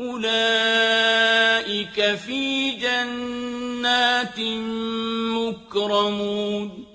أُولَٰئِكَ فِي جَنَّاتٍ مُّكْرَمُونَ.